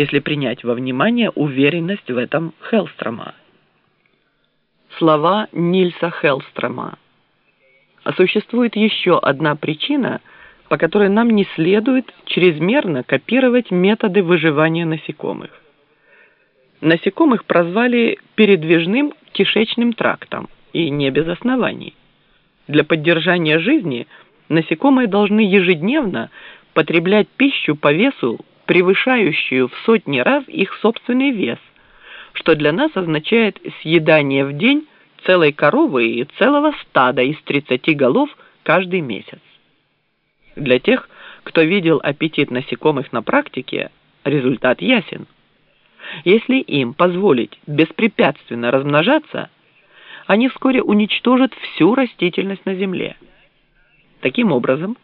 если принять во внимание уверенность в этом Хеллстрома. Слова Нильса Хеллстрома. А существует еще одна причина, по которой нам не следует чрезмерно копировать методы выживания насекомых. Насекомых прозвали передвижным кишечным трактом, и не без оснований. Для поддержания жизни насекомые должны ежедневно потреблять пищу по весу, превышающую в сотни раз их собственный вес, что для нас означает съедание в день целой коровы и целого стада из 30 голов каждый месяц. Для тех, кто видел аппетит насекомых на практике, результат ясен. Если им позволить беспрепятственно размножаться, они вскоре уничтожат всю растительность на Земле. Таким образом,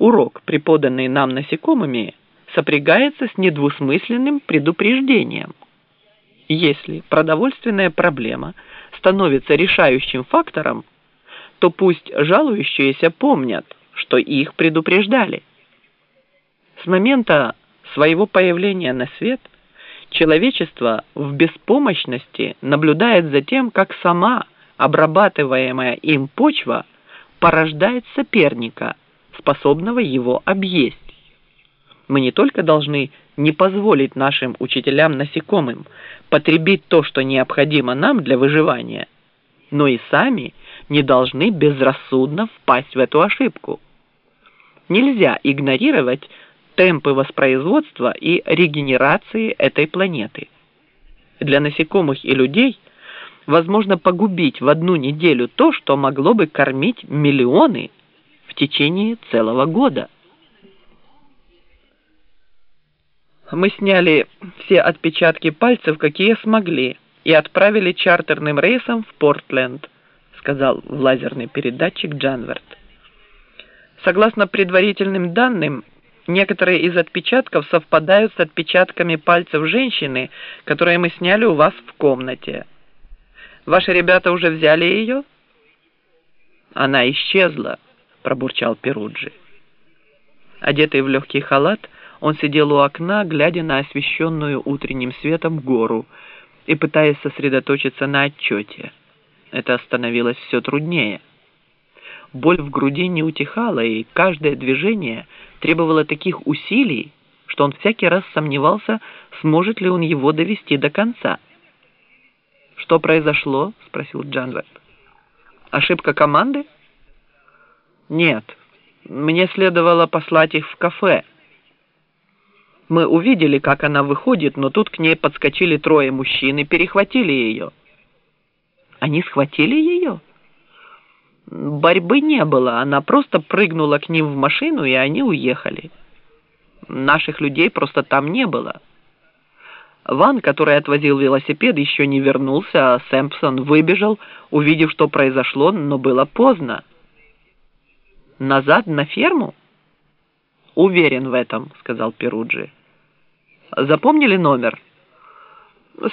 урок, преподанный нам насекомыми, сопрягается с недвусмысленным предупреждением. Если продовольственная проблема становится решающим фактором, то пусть жалующиеся помнят, что их предупреждали. С момента своего появления на свет человечество в беспомощности наблюдает за тем, как сама обрабатываемая им почва порождает соперника, способного его объесть. Мы не только должны не позволить нашим учителям-насекомым потребить то, что необходимо нам для выживания, но и сами не должны безрассудно впасть в эту ошибку. Нельзя игнорировать темпы воспроизводства и регенерации этой планеты. Для насекомых и людей возможно погубить в одну неделю то, что могло бы кормить миллионы в течение целого года. Мы сняли все отпечатки пальцев, какие смогли, и отправили чартерным рейсом в Портленд, сказал в лазерный передатчик Джанверт. Согласно предварительным данным, некоторые из отпечатков совпадают с отпечатками пальцев женщины, которые мы сняли у вас в комнате. Ваши ребята уже взяли ее? Она исчезла, пробурчал Перуджи. Одетый в легкий халат, он сидел у окна, глядя на освещенную утренним светом гору и пытаясь сосредоточиться на отчете. Это становилось все труднее. Боль в груди не утихала, и каждое движение требовало таких усилий, что он всякий раз сомневался, сможет ли он его довести до конца. «Что произошло?» – спросил Джанвард. «Ошибка команды?» «Нет. Мне следовало послать их в кафе». Мы увидели, как она выходит, но тут к ней подскочили трое мужчин и перехватили ее. Они схватили ее? Борьбы не было, она просто прыгнула к ним в машину, и они уехали. Наших людей просто там не было. Ван, который отвозил велосипед, еще не вернулся, а Сэмпсон выбежал, увидев, что произошло, но было поздно. «Назад на ферму?» «Уверен в этом», — сказал Перуджи. «Запомнили номер?»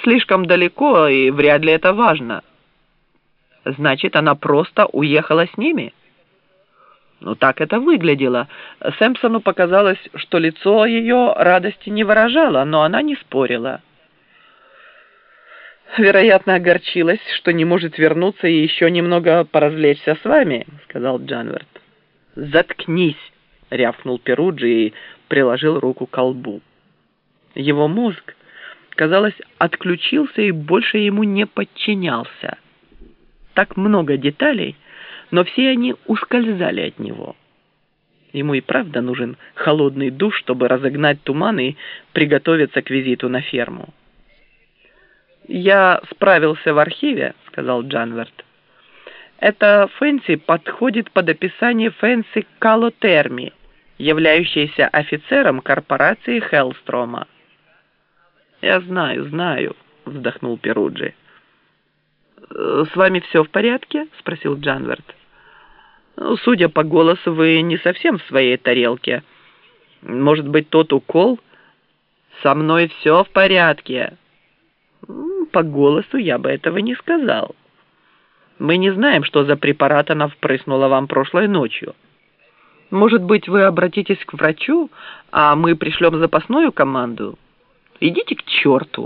«Слишком далеко, и вряд ли это важно». «Значит, она просто уехала с ними?» Ну, так это выглядело. Сэмпсону показалось, что лицо ее радости не выражало, но она не спорила. «Вероятно, огорчилась, что не может вернуться и еще немного поразвлечься с вами», — сказал Джанверт. «Заткнись!» — рявкнул Перуджи и приложил руку к колбу. Его мозг, казалось, отключился и больше ему не подчинялся. Так много деталей — но все они ускользали от него. Ему и правда нужен холодный душ, чтобы разогнать туман и приготовиться к визиту на ферму. «Я справился в архиве», — сказал Джанверт. «Это Фэнси подходит под описание Фэнси Калотерми, являющейся офицером корпорации Хеллстрома». «Я знаю, знаю», — вздохнул Перуджи. «С вами все в порядке?» — спросил Джанверт. Ну, судя по голосу, вы не совсем в своей тарелке. Может быть, тот укол? Со мной все в порядке. По голосу я бы этого не сказал. Мы не знаем, что за препарат она впрыснула вам прошлой ночью. Может быть, вы обратитесь к врачу, а мы пришлем запасную команду? Идите к черту.